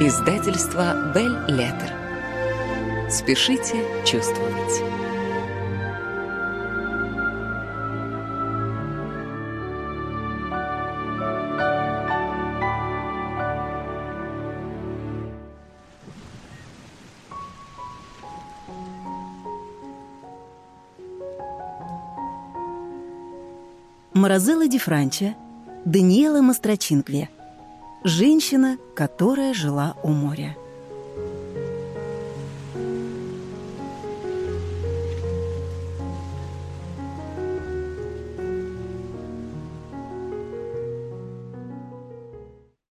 Издательство «Бель Леттер». Спешите чувствовать. Морозелла Ди Франча, Даниэла Мастрочинкве. Женщина, которая жила у моря.